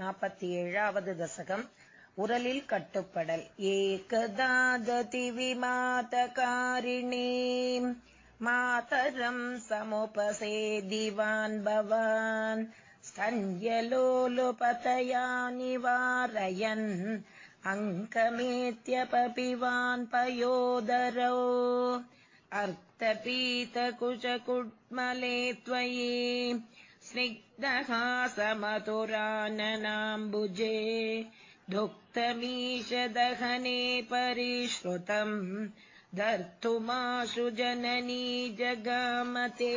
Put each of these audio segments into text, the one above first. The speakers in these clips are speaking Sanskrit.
நாற்பத்தி ஏழாவது தசகம் உரலில் கட்டுப்படல் ஏகதாததி விமாதகாரிணே மாதரம் சமுபசேதிவான் பவான் स्तन्यलोलुपतया निवारयन् अङ्कमेत्यपपिवान् पयोदरौ अर्थपीतकुचकुड्मले त्वयि स्निग्धहासमधुराननाम्बुजे दुःखमीशदहने परिश्रुतम् धर्तुमाशु जननी जगामते।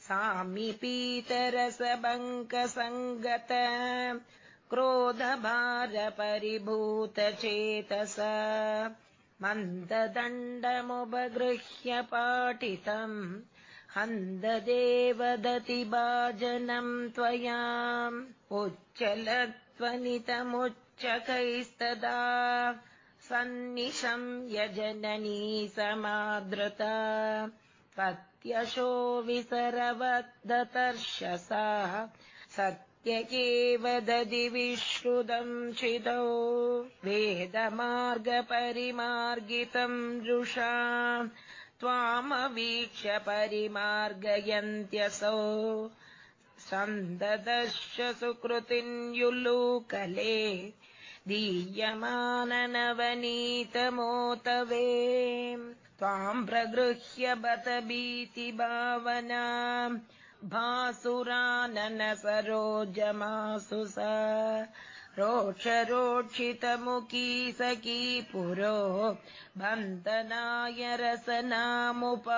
सामिपीतरसबङ्कसङ्गत क्रोधभारपरिभूतचेतस मन्ददण्डमुपगृह्य पाटितम् हन्ददेवदति भाजनम् त्वया उच्चलत्वनितमुच्चकैस्तदा सन्निशम् यजननी समादृता पत्यशो विसरवदतर्शसा सत्यकेव ददि विश्रुतम् चिदौ वेदमार्गपरिमार्गितम् रुषा त्वामवीक्ष्य परिमार्गयन्त्यसौ। सन्ददश्च सुकृतिन्युल्लूकले दीयमाननवनीतमोतवे। त्वाम् प्रगृह्य बत भीतिभावना भासुरानन सरोजमासु स रोक्षरोक्षितमुखी सखी पुरो बन्दनाय रसनामुपाददे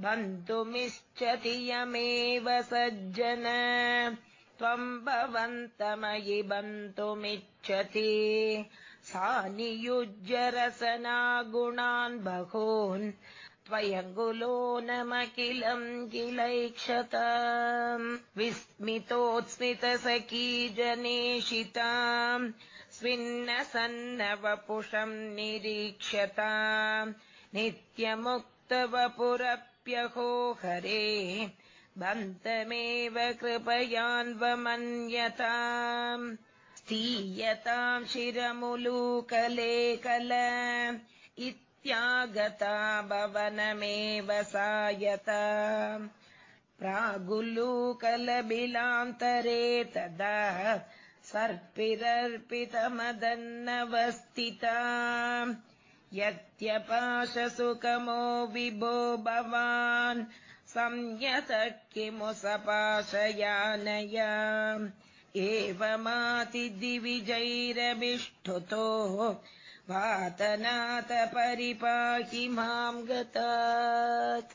बन्तुमिच्छति यमेव सज्जन। त्वम् भवन्तमयि बन्तुमिच्छति सा नियुज्य रसनागुणान् बहून् त्वयङ्गुलो नमखिलम् किलैक्षत विस्मितोत्स्मितसखी जनेशिताम् स्विन्नसन्नवपुषम् निरीक्ष्यता नित्यमुक्तवपुरप्यहो हरे बन्तमेव कृपयान्वमन्यताम् स्थीयताम् शिरमुलूकले कल इत्यागता भवनमेव सायता। प्रागुलूकलबिलान्तरे तदा सर्पिरर्पितमदन्नवस्थिता यत्यपाशसुखमो विभो भवान् संयतः किमु सपाशयानया एवमातिदिविजैरभिष्ठुतो वातनाथ परिपाहि माम् गतात्